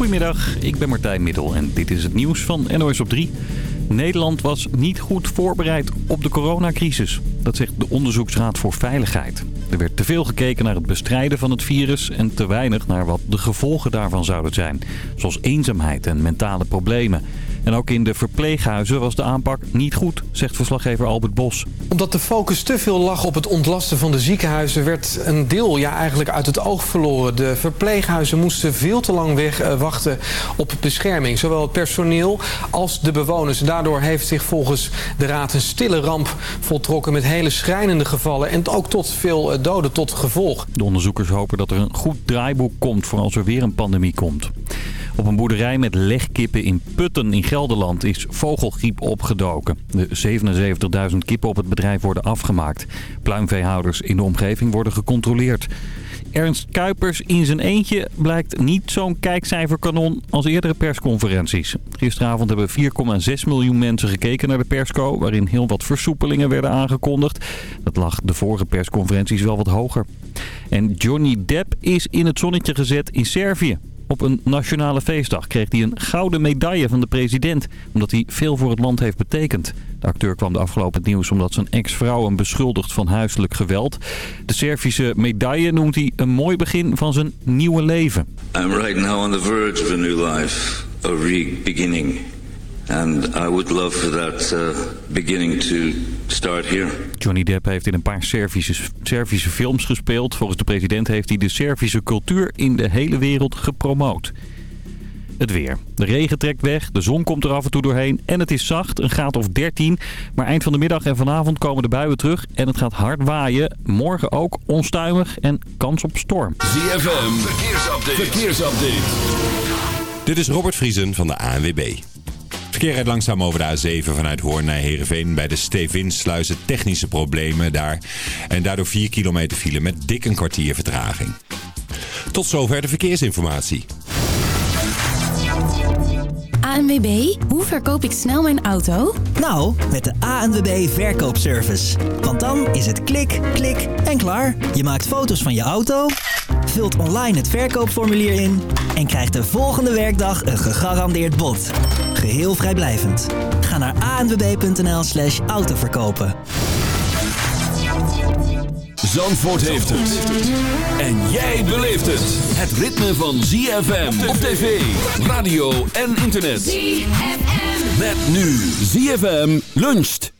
Goedemiddag, ik ben Martijn Middel en dit is het nieuws van NOS op 3. Nederland was niet goed voorbereid op de coronacrisis. Dat zegt de Onderzoeksraad voor Veiligheid. Er werd te veel gekeken naar het bestrijden van het virus en te weinig naar wat de gevolgen daarvan zouden zijn. Zoals eenzaamheid en mentale problemen. En ook in de verpleeghuizen was de aanpak niet goed, zegt verslaggever Albert Bos. Omdat de focus te veel lag op het ontlasten van de ziekenhuizen... werd een deel ja, eigenlijk uit het oog verloren. De verpleeghuizen moesten veel te lang weg, uh, wachten op bescherming. Zowel het personeel als de bewoners. Daardoor heeft zich volgens de raad een stille ramp voltrokken... met hele schrijnende gevallen en ook tot veel uh, doden tot gevolg. De onderzoekers hopen dat er een goed draaiboek komt voor als er weer een pandemie komt. Op een boerderij met legkippen in Putten in Gelderland is vogelgriep opgedoken. De 77.000 kippen op het bedrijf worden afgemaakt. Pluimveehouders in de omgeving worden gecontroleerd. Ernst Kuipers in zijn eentje blijkt niet zo'n kijkcijferkanon als eerdere persconferenties. Gisteravond hebben 4,6 miljoen mensen gekeken naar de persco... waarin heel wat versoepelingen werden aangekondigd. Dat lag de vorige persconferenties wel wat hoger. En Johnny Depp is in het zonnetje gezet in Servië. Op een nationale feestdag kreeg hij een gouden medaille van de president... omdat hij veel voor het land heeft betekend. De acteur kwam de afgelopen nieuws omdat zijn ex-vrouw hem beschuldigt van huiselijk geweld. De Servische medaille noemt hij een mooi begin van zijn nieuwe leven. I'm right now on the verge of a new life, a re-beginning. And I would love for that uh, beginning to start here. Johnny Depp heeft in een paar Servische, Servische films gespeeld. Volgens de president heeft hij de Servische cultuur in de hele wereld gepromoot. Het weer. De regen trekt weg, de zon komt er af en toe doorheen en het is zacht, een graad of 13. Maar eind van de middag en vanavond komen de buien terug en het gaat hard waaien. Morgen ook onstuimig en kans op storm. ZFM, verkeersupdate. verkeersupdate. Dit is Robert Vriesen van de ANWB. Verkeer rijdt langzaam over de A7 vanuit Hoorn naar Heerenveen. Bij de Stevinsluizen technische problemen daar. En daardoor 4 kilometer file met dik een kwartier vertraging. Tot zover de verkeersinformatie. ANWB, hoe verkoop ik snel mijn auto? Nou, met de ANWB Verkoopservice. Want dan is het klik, klik en klaar. Je maakt foto's van je auto, vult online het verkoopformulier in... en krijgt de volgende werkdag een gegarandeerd bod. Geheel vrijblijvend. Ga naar anwb.nl slash autoverkopen. Zandvoort heeft het. En jij beleeft het. Het ritme van ZFM op tv, radio en internet. ZFM. Met nu ZFM luncht.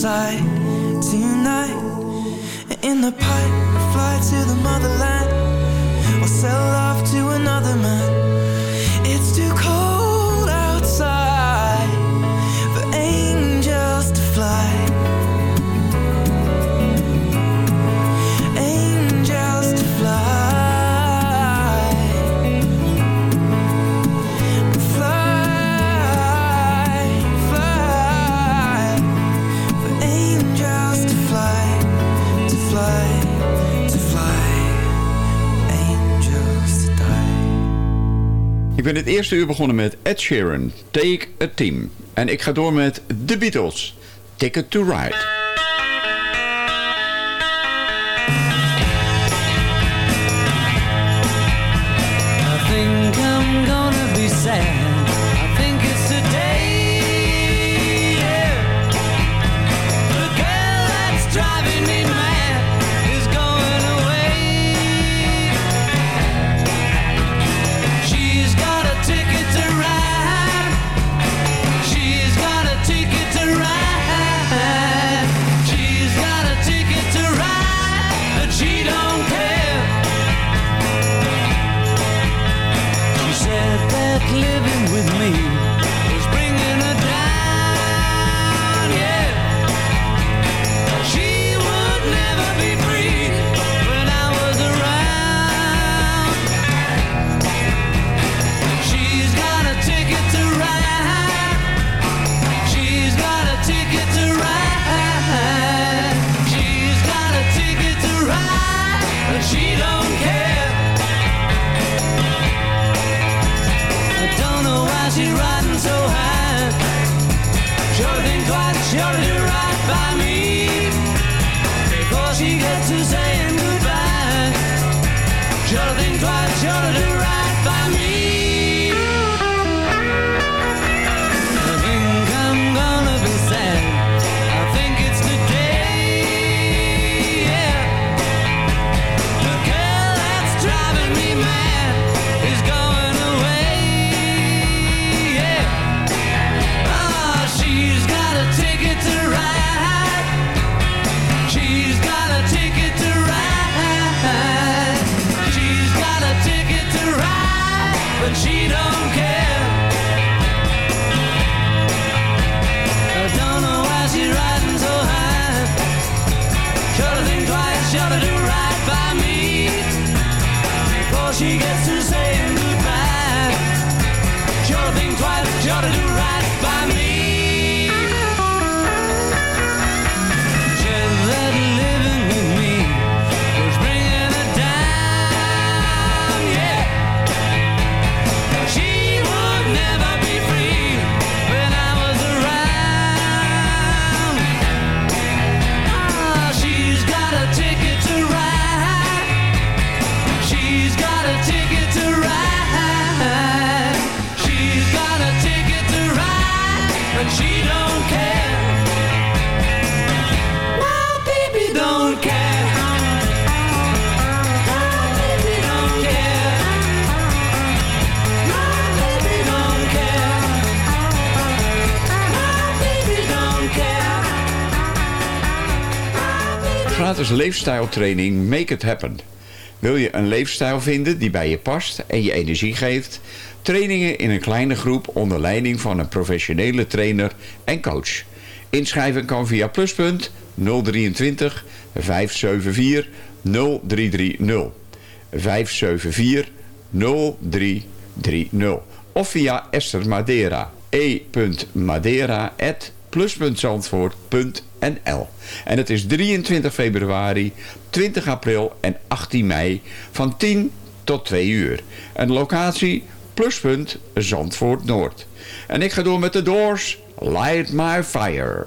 inside tonight. In the pipe, fly to the motherland. Or sell off to another man. Ik ben het eerste uur begonnen met Ed Sheeran, Take a Team. En ik ga door met The Beatles, Ticket to Ride. gratis leefstijltraining Make It Happen. Wil je een leefstijl vinden die bij je past en je energie geeft? Trainingen in een kleine groep onder leiding van een professionele trainer en coach. Inschrijven kan via pluspunt 023 574 0330. 574 0330. Of via Esther Madeira. E en L. En het is 23 februari, 20 april en 18 mei van 10 tot 2 uur. En locatie pluspunt Zandvoort Noord. En ik ga door met de Doors Light My Fire.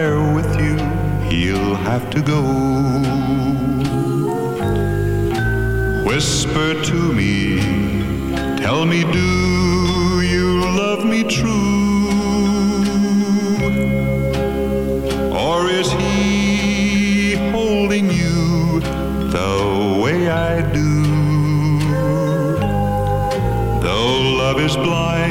to go. Whisper to me, tell me, do you love me true? Or is he holding you the way I do? Though love is blind,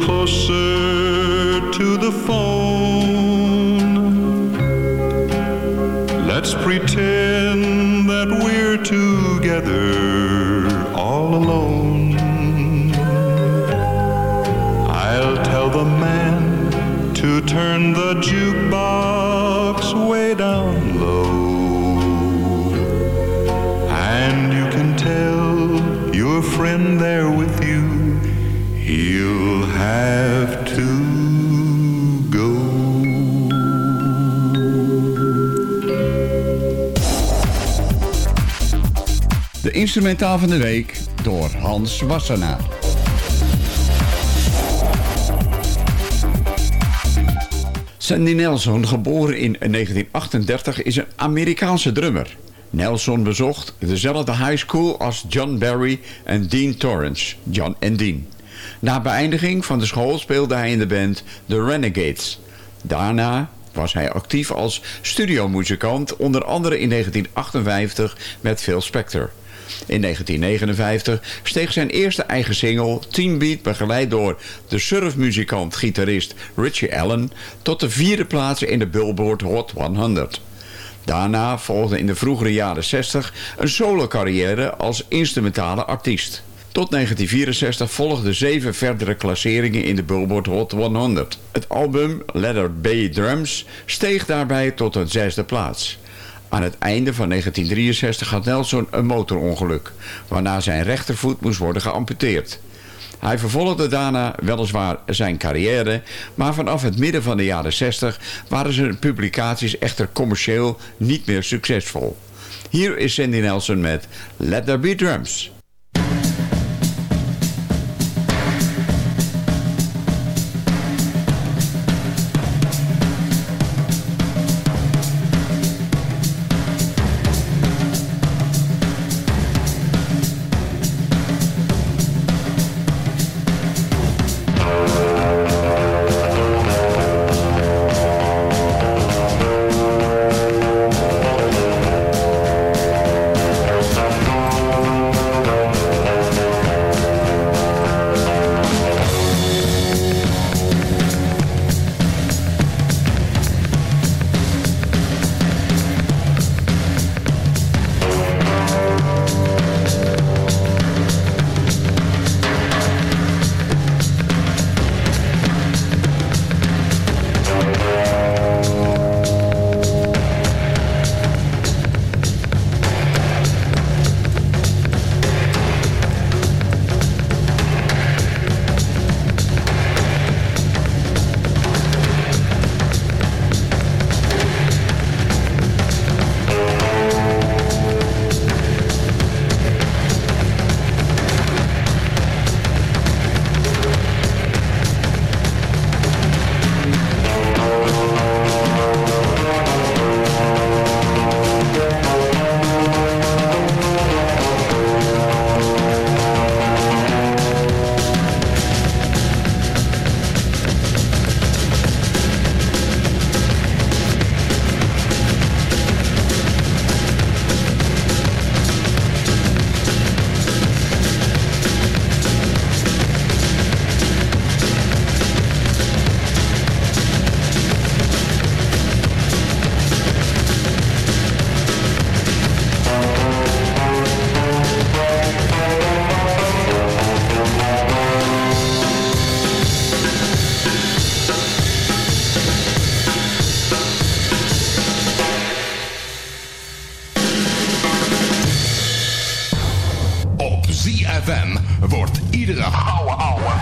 Closer to the phone. Let's pretend that we're together all alone. I'll tell the man to turn the jukebox way down low. And you can tell your friend there have to go. De instrumentaal van de week door Hans Wassenaar. Sandy Nelson, geboren in 1938, is een Amerikaanse drummer. Nelson bezocht dezelfde high school als John Barry en Dean Torrance, John en Dean. Na beëindiging van de school speelde hij in de band The Renegades. Daarna was hij actief als studiomuzikant, onder andere in 1958 met Phil Spector. In 1959 steeg zijn eerste eigen single, Teen Beat, begeleid door de surfmuzikant-gitarist Richie Allen, tot de vierde plaats in de Billboard Hot 100. Daarna volgde in de vroegere jaren 60 een solo-carrière als instrumentale artiest. Tot 1964 volgden zeven verdere klasseringen in de Billboard Hot 100. Het album Letter B Drums steeg daarbij tot een zesde plaats. Aan het einde van 1963 had Nelson een motorongeluk, waarna zijn rechtervoet moest worden geamputeerd. Hij vervolgde daarna weliswaar zijn carrière, maar vanaf het midden van de jaren 60 waren zijn publicaties echter commercieel niet meer succesvol. Hier is Sandy Nelson met Let There Be Drums. Iedere ouwe ouwe.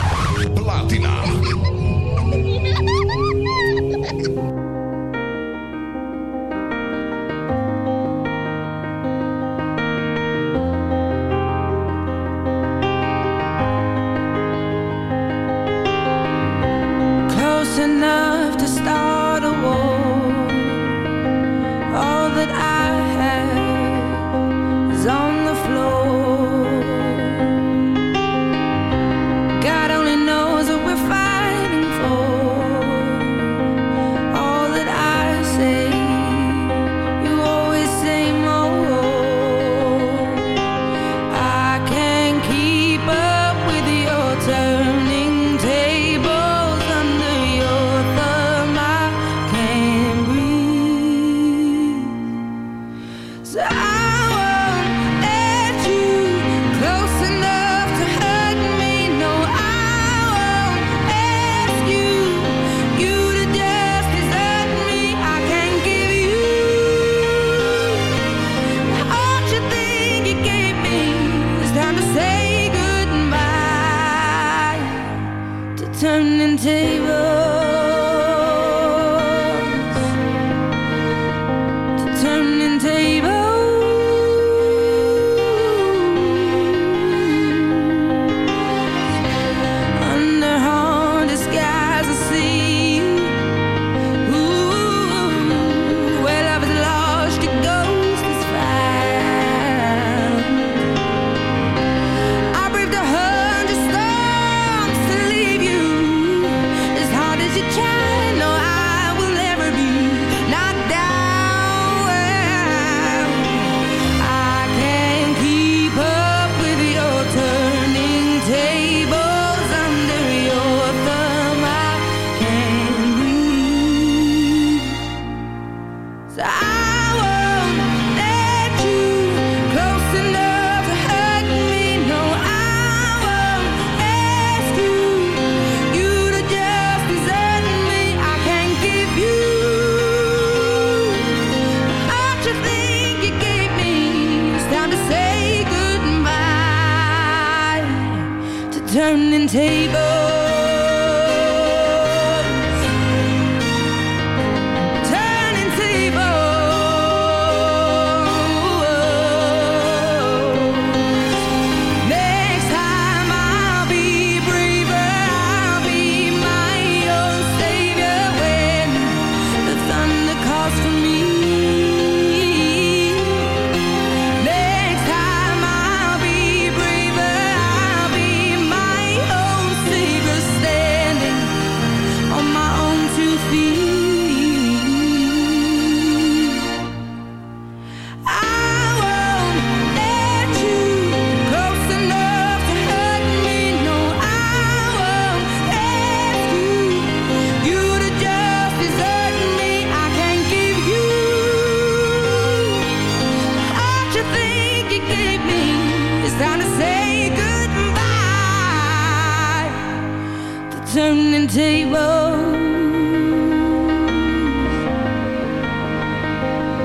Turning tables.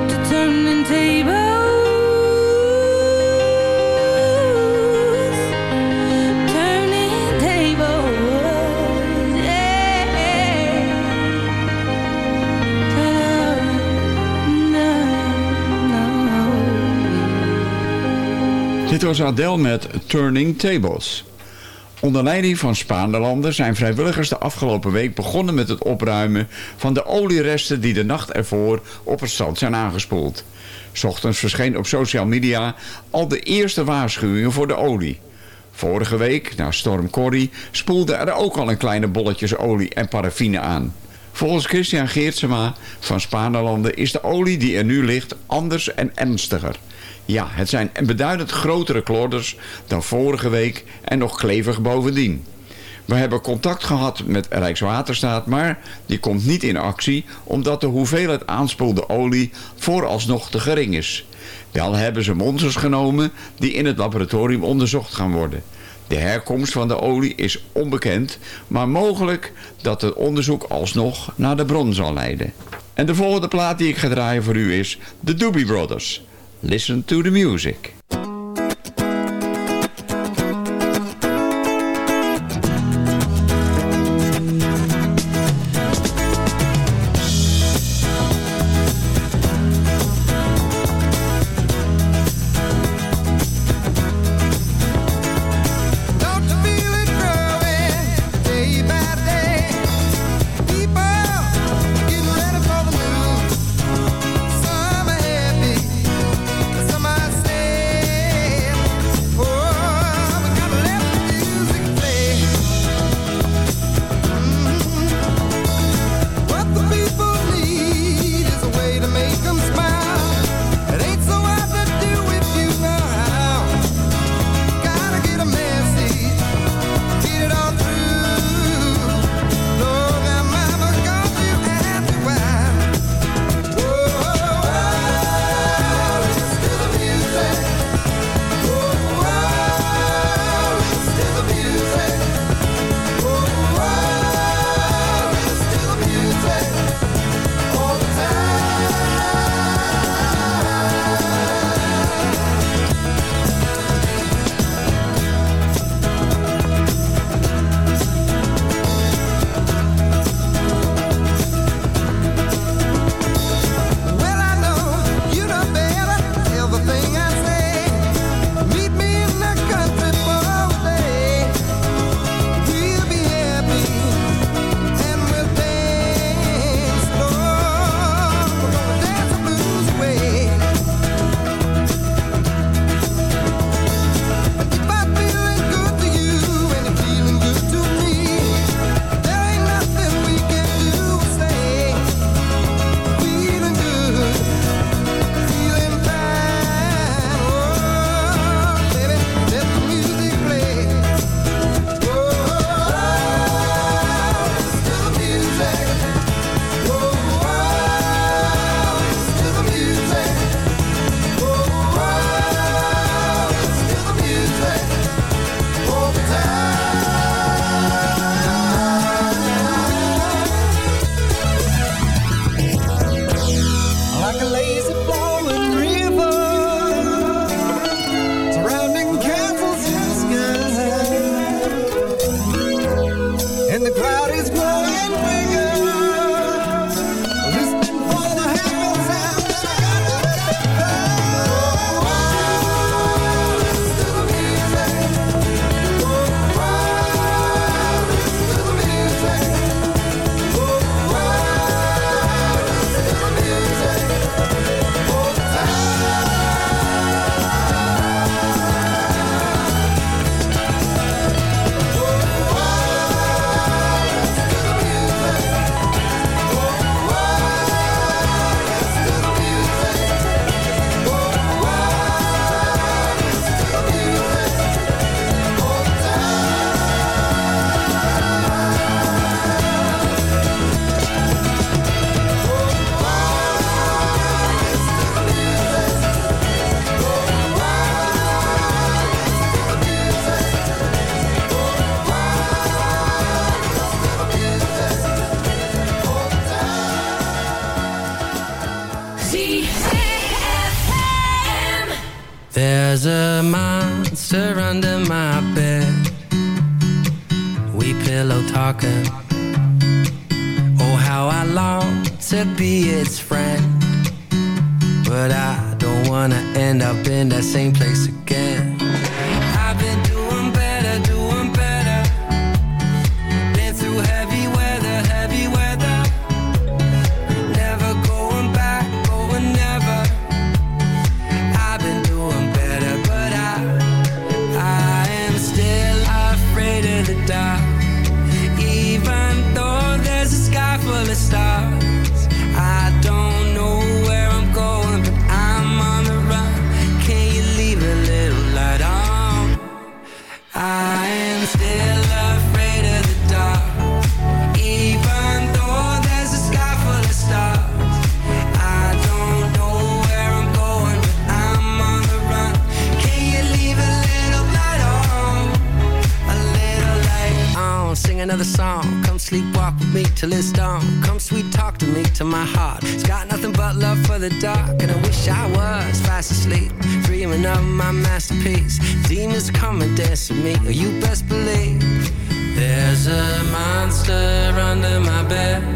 To turning tables. Dit was Adele met Turning Tables. Onder leiding van Spaanlanden zijn vrijwilligers de afgelopen week begonnen met het opruimen van de olieresten die de nacht ervoor op het strand zijn aangespoeld. Ochtends verscheen op social media al de eerste waarschuwingen voor de olie. Vorige week, na storm Corrie, spoelde er ook al een kleine bolletjes olie en paraffine aan. Volgens Christian Geertsema van Spaanlanden is de olie die er nu ligt anders en ernstiger. Ja, het zijn beduidend grotere klorders dan vorige week en nog klevig bovendien. We hebben contact gehad met Rijkswaterstaat, maar die komt niet in actie omdat de hoeveelheid aanspoelde olie vooralsnog te gering is. Wel hebben ze monsters genomen die in het laboratorium onderzocht gaan worden. De herkomst van de olie is onbekend, maar mogelijk dat het onderzoek alsnog naar de bron zal leiden. En de volgende plaat die ik ga draaien voor u is The Doobie Brothers. Listen to the music. the dark, and I wish I was fast asleep. Dreaming of my masterpiece. Demons come and dance with me, you best believe. There's a monster under my bed.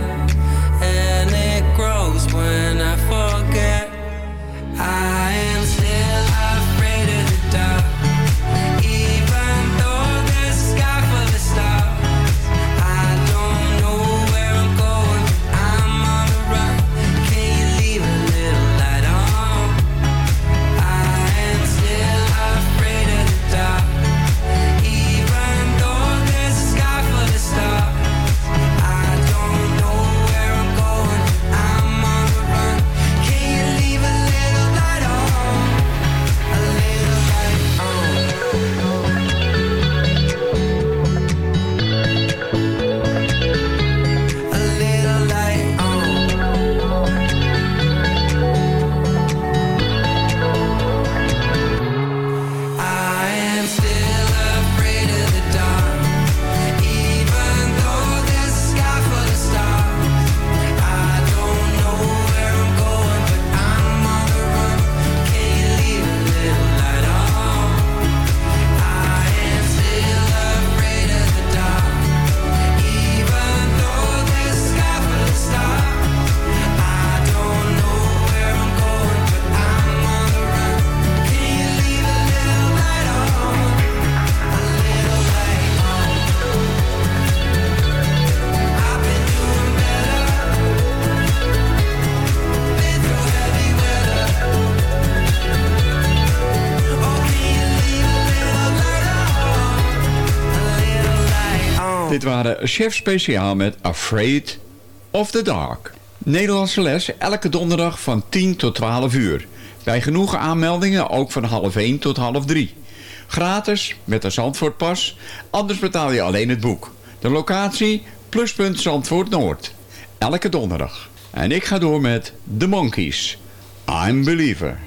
chef speciaal met Afraid of the Dark. Nederlandse les elke donderdag van 10 tot 12 uur. Bij genoeg aanmeldingen ook van half 1 tot half 3. Gratis, met een Zandvoortpas, anders betaal je alleen het boek. De locatie, pluspunt Zandvoort Noord. Elke donderdag. En ik ga door met The Monkeys. I'm Believer.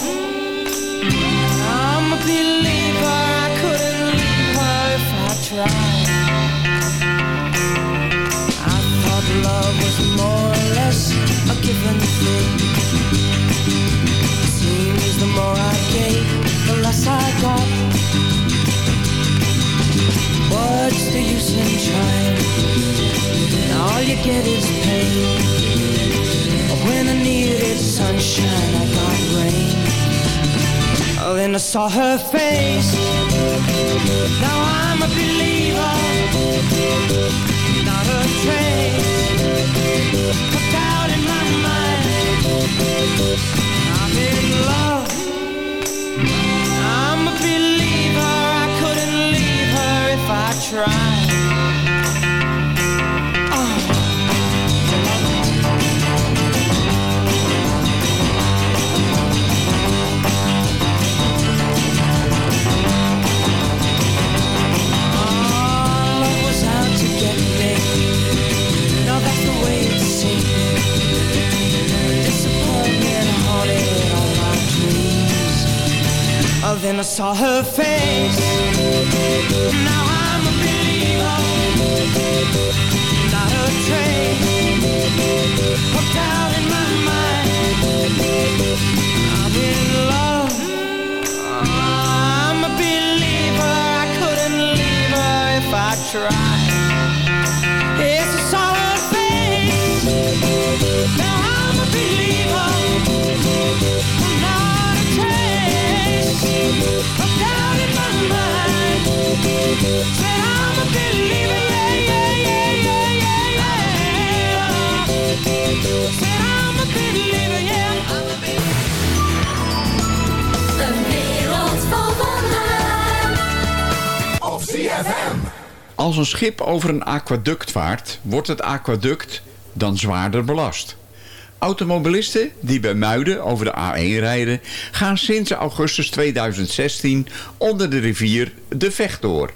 I'm a believer. Saw her face. Now I'm then I saw her face. Now Als een schip over een aquaduct vaart, wordt het aquaduct dan zwaarder belast. Automobilisten die bij Muiden over de A1 rijden... gaan sinds augustus 2016 onder de rivier de Vecht door.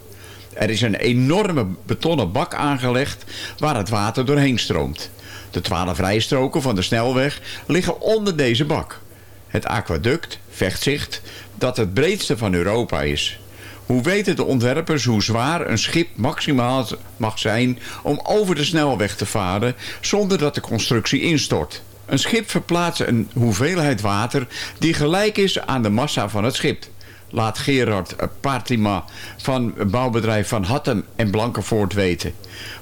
Er is een enorme betonnen bak aangelegd waar het water doorheen stroomt. De twaalf rijstroken van de snelweg liggen onder deze bak. Het aquaduct, Vechtzicht, dat het breedste van Europa is... Hoe weten de ontwerpers hoe zwaar een schip maximaal mag zijn om over de snelweg te varen zonder dat de constructie instort? Een schip verplaatst een hoeveelheid water die gelijk is aan de massa van het schip. Laat Gerard Partima van bouwbedrijf Van Hattem en Blankenvoort weten.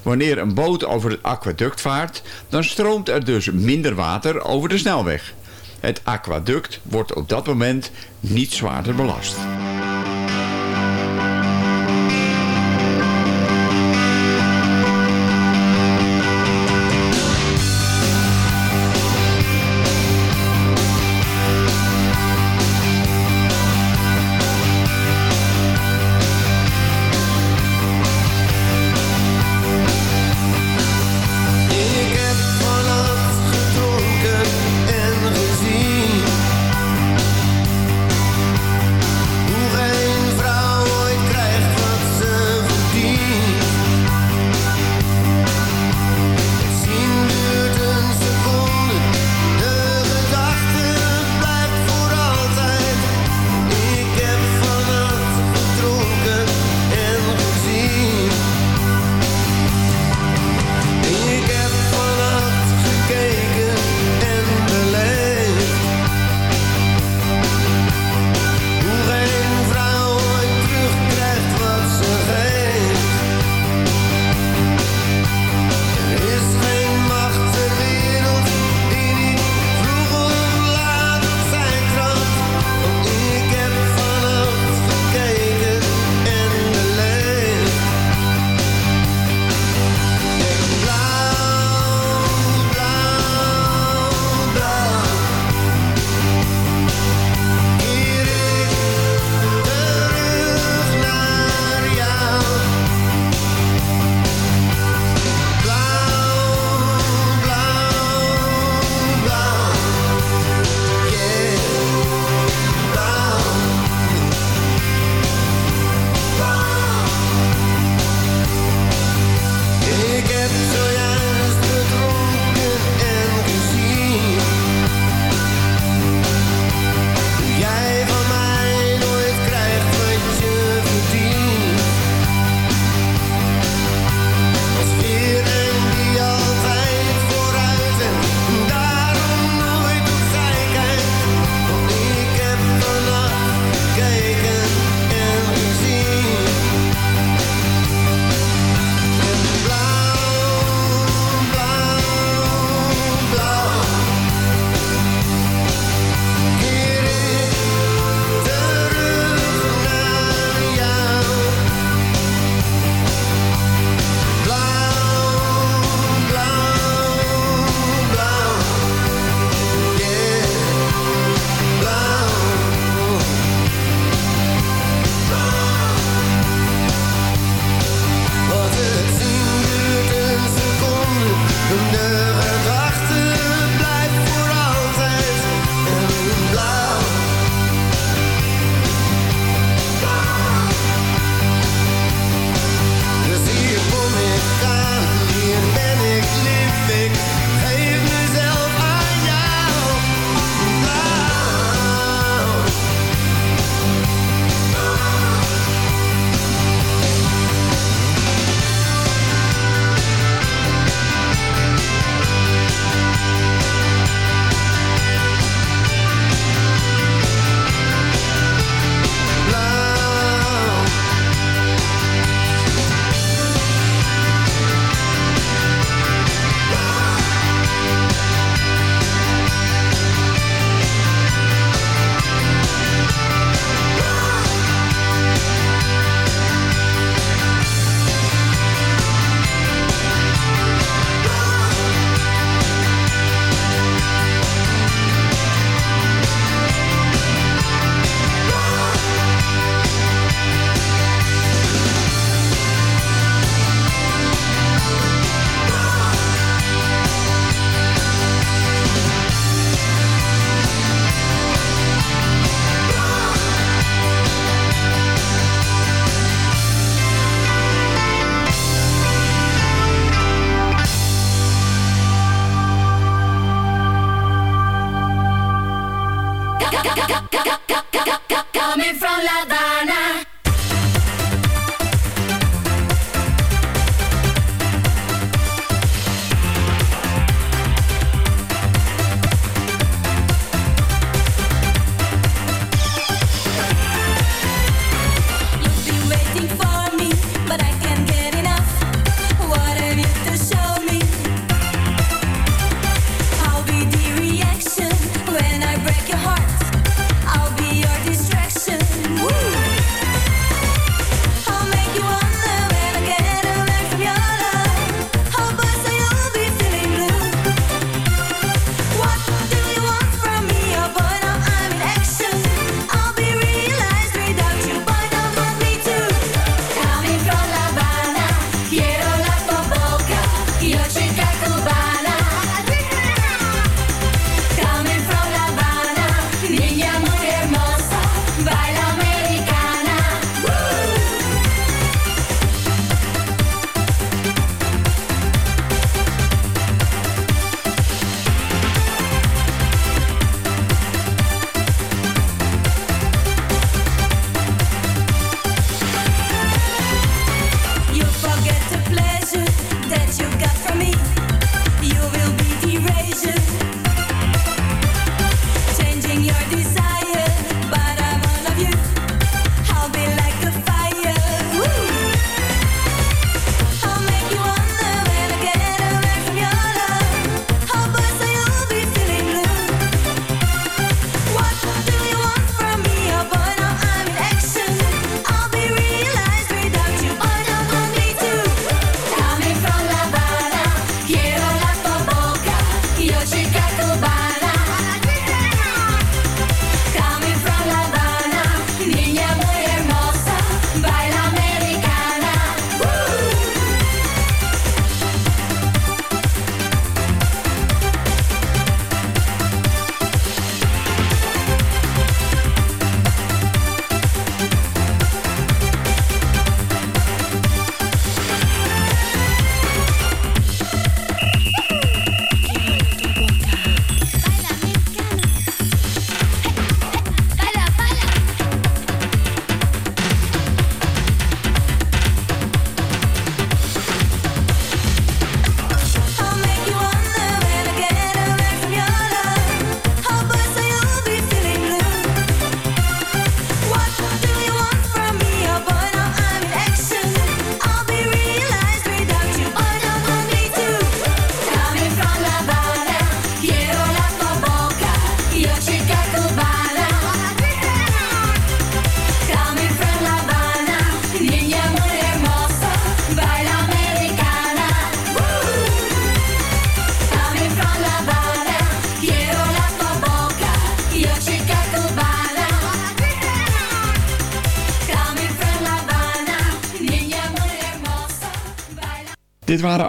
Wanneer een boot over het aquaduct vaart, dan stroomt er dus minder water over de snelweg. Het aquaduct wordt op dat moment niet zwaarder belast.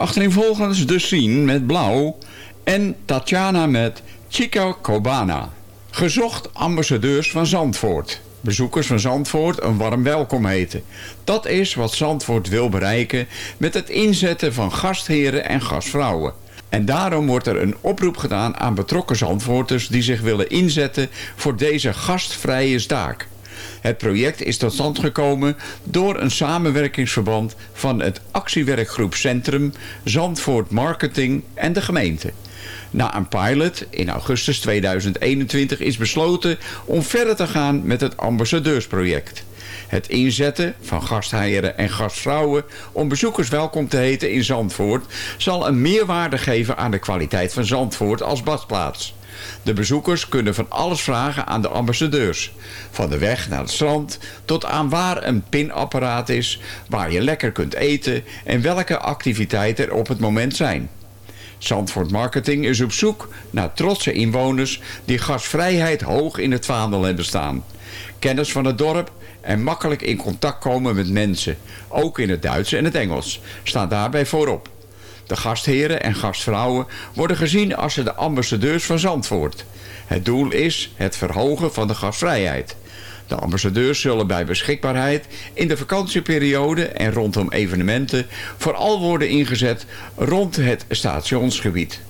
Achtereenvolgens De Scene met Blauw en Tatjana met Chica Cobana. Gezocht ambassadeurs van Zandvoort. Bezoekers van Zandvoort een warm welkom heten. Dat is wat Zandvoort wil bereiken met het inzetten van gastheren en gastvrouwen. En daarom wordt er een oproep gedaan aan betrokken Zandvoorters die zich willen inzetten voor deze gastvrije staak. Het project is tot stand gekomen door een samenwerkingsverband van het actiewerkgroep Centrum, Zandvoort Marketing en de gemeente. Na een pilot in augustus 2021 is besloten om verder te gaan met het ambassadeursproject. Het inzetten van gastheieren en gastvrouwen om bezoekers welkom te heten in Zandvoort zal een meerwaarde geven aan de kwaliteit van Zandvoort als badplaats. De bezoekers kunnen van alles vragen aan de ambassadeurs. Van de weg naar het strand tot aan waar een pinapparaat is, waar je lekker kunt eten en welke activiteiten er op het moment zijn. Zandvoort Marketing is op zoek naar trotse inwoners die gasvrijheid hoog in het vaandel hebben staan. Kennis van het dorp en makkelijk in contact komen met mensen, ook in het Duits en het Engels, staan daarbij voorop. De gastheren en gastvrouwen worden gezien als de ambassadeurs van Zandvoort. Het doel is het verhogen van de gastvrijheid. De ambassadeurs zullen bij beschikbaarheid in de vakantieperiode en rondom evenementen vooral worden ingezet rond het stationsgebied,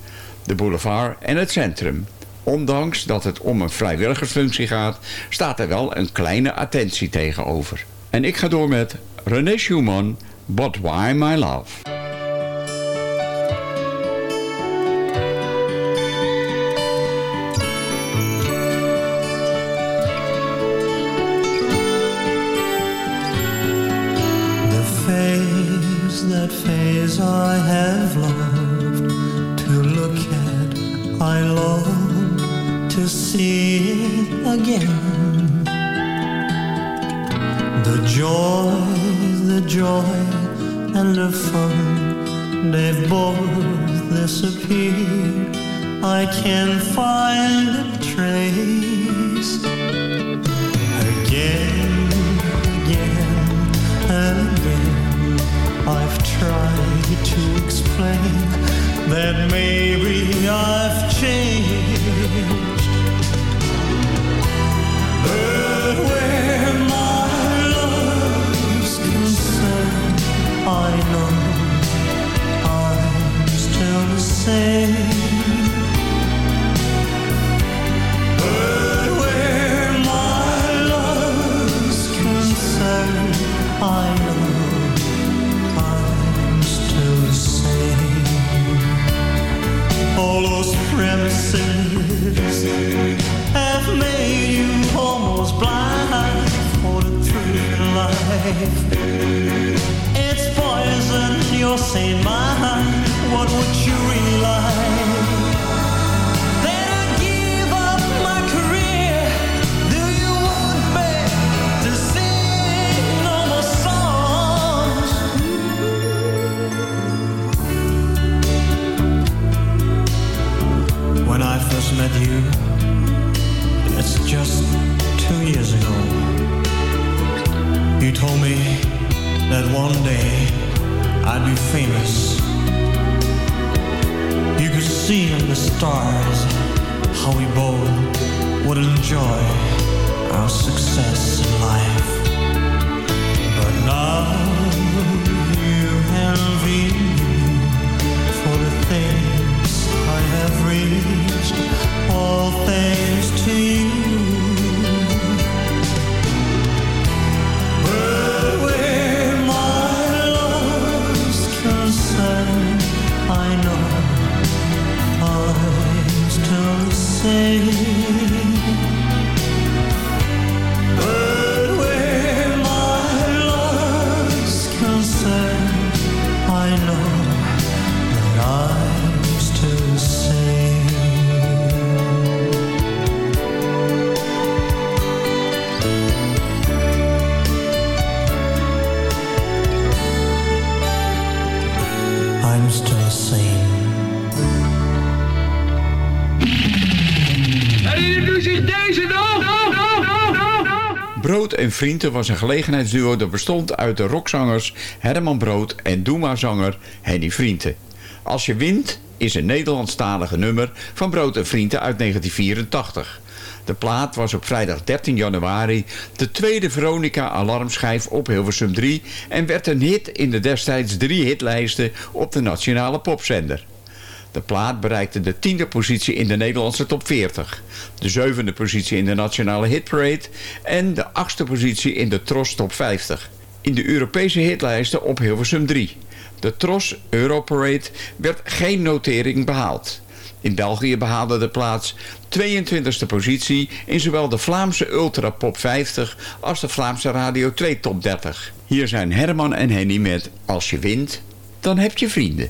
de boulevard en het centrum. Ondanks dat het om een vrijwilligersfunctie gaat, staat er wel een kleine attentie tegenover. En ik ga door met René Schumann, But Why My Love. I have loved to look at, I long to see it again. The joy, the joy, and the fun, they've both disappeared. I can't find a trace. I've tried to explain that maybe I've changed. But where my love's concerned, I know I'm still the same. Life. It's poison, you're saying. What would you? That I give up my career? Do you want me to sing no more songs? When I first met you, that one day I'd be famous. You could see in the stars how we both would enjoy our success in life. But now you envy me for the things I have reached, all thanks to you. Vrienden was een gelegenheidsduo dat bestond uit de rockzangers Herman Brood en Doema-zanger Henny Vrienden. Als je wint is een Nederlandstalige nummer van Brood en Vrienden uit 1984. De plaat was op vrijdag 13 januari de tweede Veronica alarmschijf op Hilversum 3 en werd een hit in de destijds drie hitlijsten op de nationale popzender. De plaat bereikte de tiende positie in de Nederlandse top 40, de zevende positie in de nationale hitparade en de achtste positie in de Tros top 50. In de Europese hitlijsten op Hilversum 3. De Tros Europarade werd geen notering behaald. In België behaalde de plaats 22e positie in zowel de Vlaamse Ultra Pop 50 als de Vlaamse Radio 2 Top 30. Hier zijn Herman en Henny met Als je wint, dan heb je vrienden.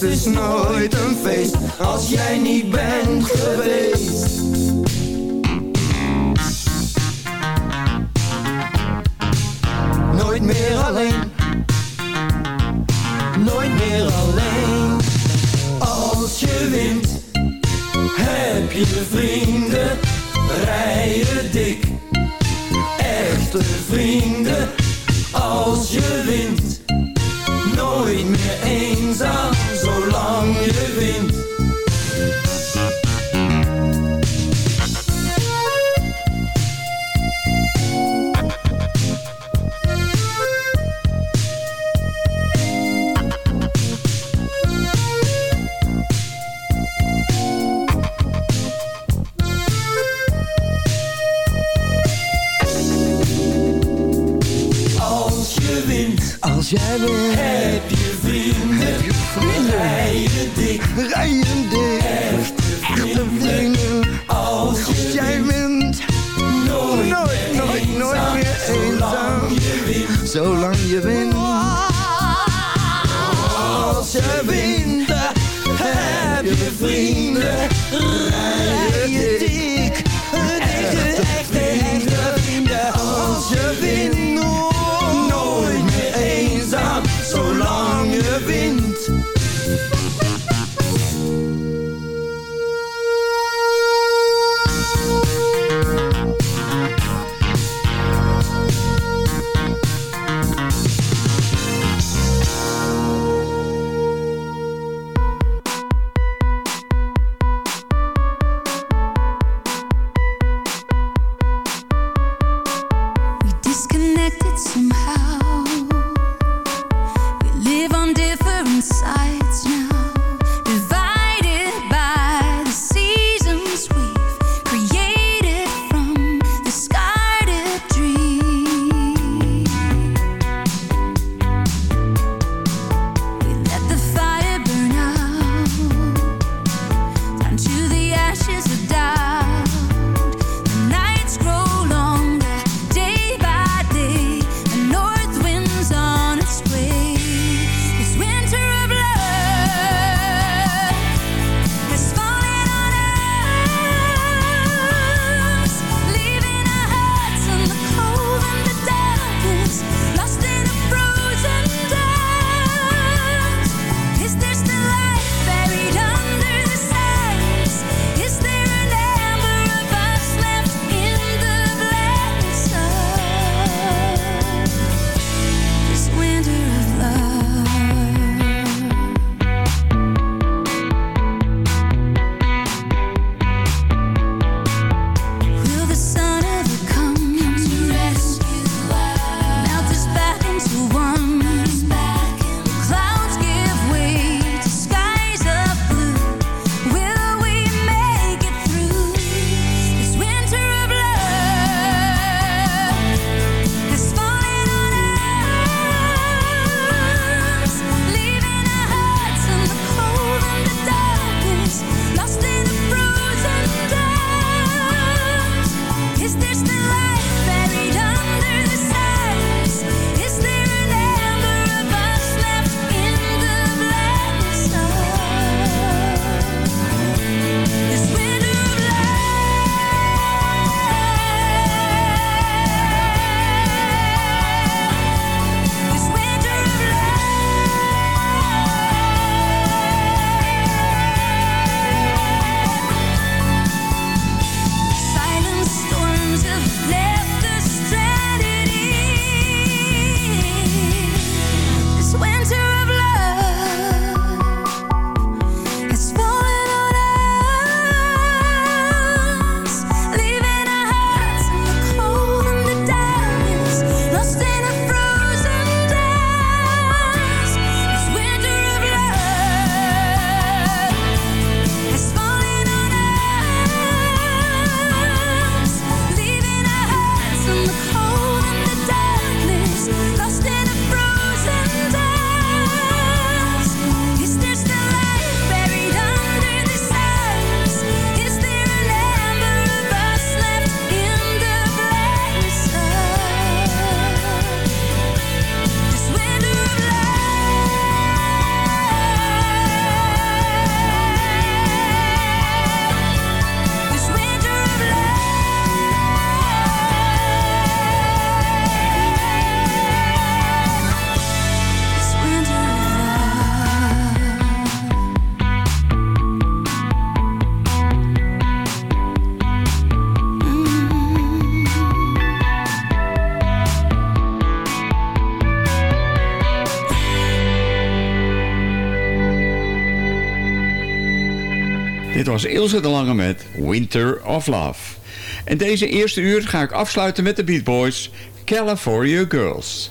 Is nooit een feest, als jij niet bent geweest. Nooit meer alleen. Nooit meer alleen. Als je wint, heb je vrienden. Rij je dik. was Ilse de Lange met Winter of Love. En deze eerste uur ga ik afsluiten met de Beat Boys California Girls.